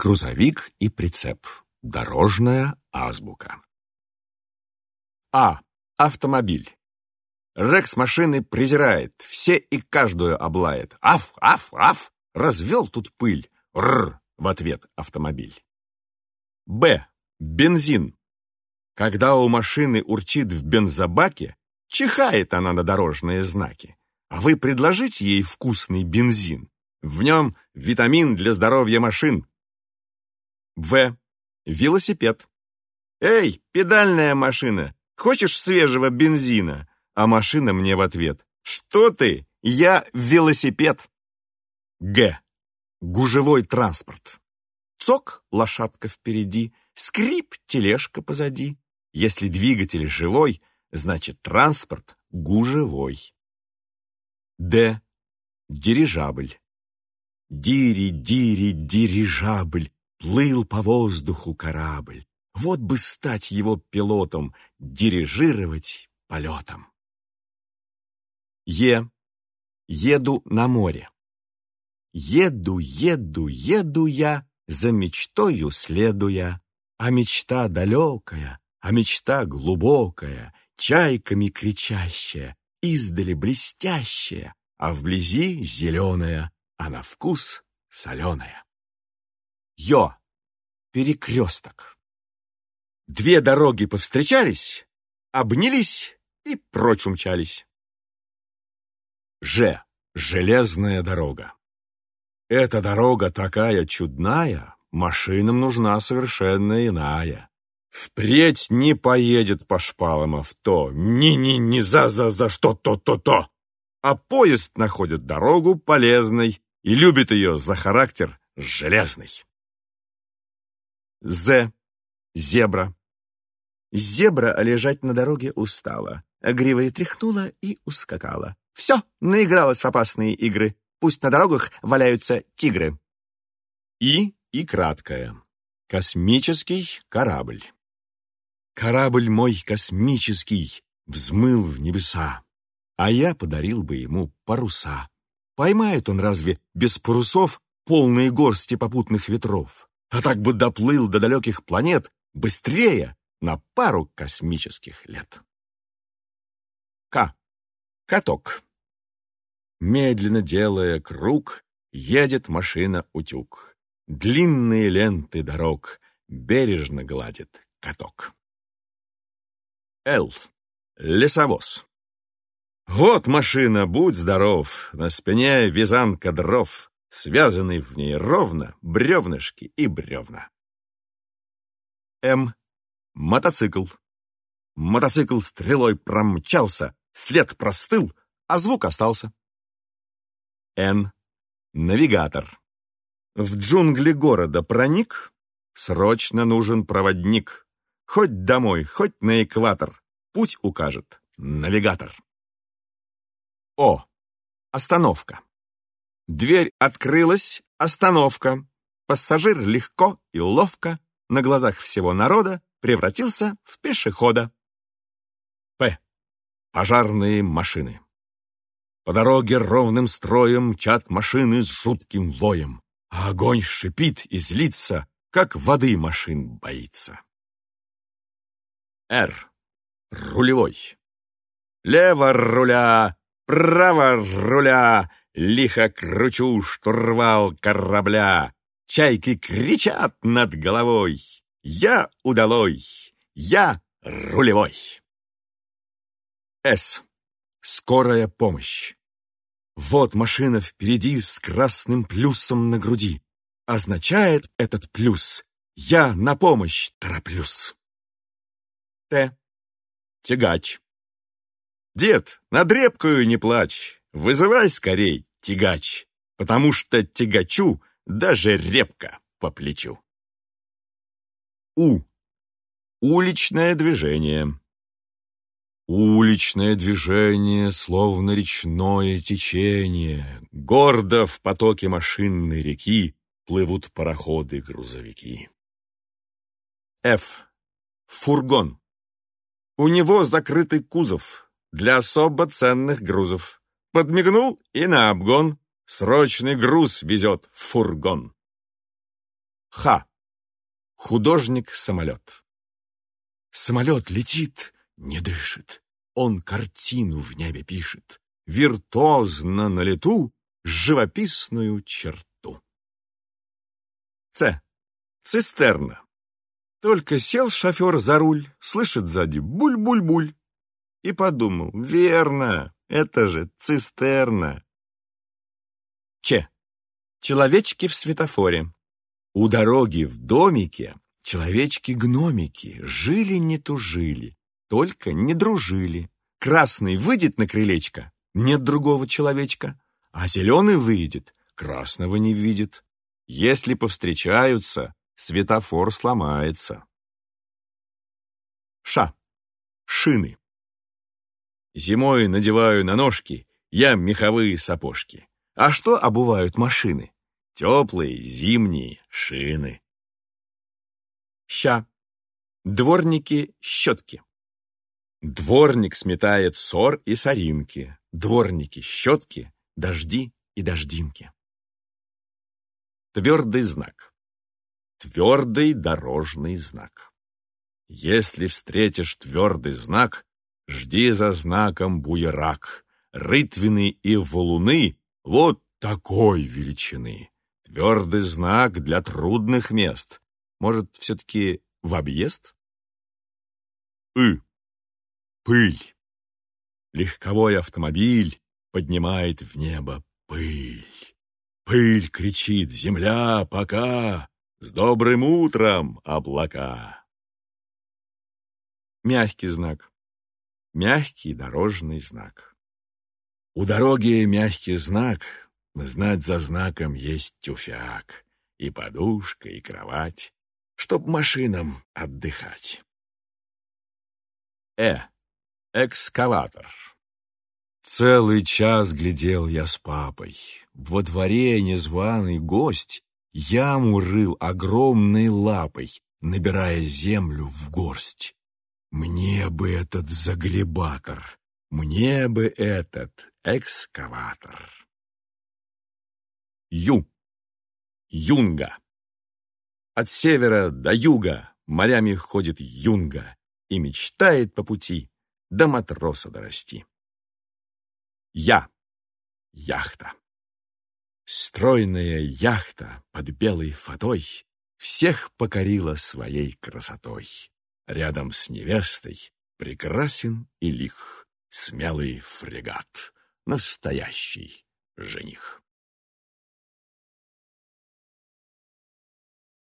Грузовик и прицеп. Дорожная азбука. А. Автомобиль. Рекс машины презирает, все и каждую облает. Аф, аф, аф, развел тут пыль. Рр, в ответ автомобиль. Б. Бензин. Когда у машины урчит в бензобаке, чихает она на дорожные знаки. А вы предложите ей вкусный бензин. В нем витамин для здоровья машин. В. Велосипед. «Эй, педальная машина, хочешь свежего бензина?» А машина мне в ответ. «Что ты? Я велосипед!» Г. Гужевой транспорт. Цок — лошадка впереди, скрип — тележка позади. Если двигатель живой, значит транспорт гужевой. Д. Дирижабль. Дири, дири, дирижабль, плыл по воздуху корабль. Вот бы стать его пилотом, дирижировать полетом. Е. Еду на море. Еду, еду, еду я, за мечтою следуя, а мечта далекая, а мечта глубокая, чайками кричащая, издали блестящая, а вблизи зеленая, а на вкус соленая. Йо. Перекресток. Две дороги повстречались, обнялись и прочь умчались. Ж. Железная дорога. Эта дорога такая чудная, машинам нужна совершенно иная. Впредь не поедет по шпалам авто, ни-ни-ни, за-за-за, что-то-то-то. А поезд находит дорогу полезной и любит ее за характер железный. З. Зебра. Зебра лежать на дороге устала, гривой тряхнула и ускакала. Все, наигралась в опасные игры. Пусть на дорогах валяются тигры. И и краткое. Космический корабль. Корабль мой космический взмыл в небеса, а я подарил бы ему паруса. Поймает он разве без парусов полные горсти попутных ветров? А так бы доплыл до далеких планет быстрее на пару космических лет. К. Каток. Медленно делая круг, едет машина-утюг. Длинные ленты дорог бережно гладит каток. Л. Лесовоз. Вот машина, будь здоров, на спине вязанка дров, связанный в ней ровно бревнышки и бревна. М. Мотоцикл. Мотоцикл стрелой промчался, след простыл, а звук остался. Н. Навигатор. В джунгли города проник? Срочно нужен проводник. Хоть домой, хоть на экватор. Путь укажет навигатор. О. Остановка. Дверь открылась, остановка. Пассажир легко и ловко на глазах всего народа превратился в пешехода. П. Пожарные машины. По дороге ровным строем мчат машины с жутким воем, а огонь шипит и злится, как воды машин боится. Р. Рулевой. Лево руля, право руля, лихо кручу штурвал корабля. Чайки кричат над головой. Я удалой, я рулевой. С. Скорая помощь. Вот машина впереди с красным плюсом на груди. Означает этот плюс «Я на помощь тороплюсь». Т. Тягач. Дед, над репкою не плачь, вызывай скорей тягач, потому что тягачу даже репка по плечу. У. Уличное движение. Уличное движение, словно речное течение. Гордо в потоке машинной реки плывут пароходы-грузовики. Ф. Фургон. У него закрытый кузов для особо ценных грузов. Подмигнул и на обгон. Срочный груз везет в фургон. Х. Художник-самолет. Самолет летит, не дышит. Он картину в небе пишет. Виртуозно на лету живописную черту. Ц. Цистерна. Только сел шофер за руль, слышит сзади буль-буль-буль. И подумал, верно, это же цистерна. Ч. Человечки в светофоре. У дороги в домике человечки-гномики жили не тужили, только не дружили. Красный выйдет на крылечко, нет другого человечка, а зеленый выйдет, красного не видит. Если повстречаются, светофор сломается. Ша. Шины. Зимой надеваю на ножки я меховые сапожки. А что обувают машины? Теплые зимние шины. Ща. Дворники щетки. Дворник сметает сор и соринки. Дворники щетки, дожди и дождинки. Твердый знак. Твердый дорожный знак. Если встретишь твердый знак, жди за знаком буерак. Рытвины и валуны вот такой величины. Твердый знак для трудных мест. Может, все-таки в объезд? И. Пыль. Легковой автомобиль поднимает в небо пыль. Пыль кричит «Земля, пока! С добрым утром, облака!» Мягкий знак. Мягкий дорожный знак. У дороги мягкий знак, Знать за знаком есть тюфяк, и подушка, и кровать, чтоб машинам отдыхать. Э. Экскаватор. Целый час глядел я с папой. Во дворе незваный гость яму рыл огромной лапой, набирая землю в горсть. Мне бы этот заглебатор, мне бы этот экскаватор. Ю. Юнга. От севера до юга морями ходит юнга и мечтает по пути до матроса дорасти. Я. Яхта. Стройная яхта под белой фатой всех покорила своей красотой. Рядом с невестой прекрасен и лих, смелый фрегат, настоящий жених.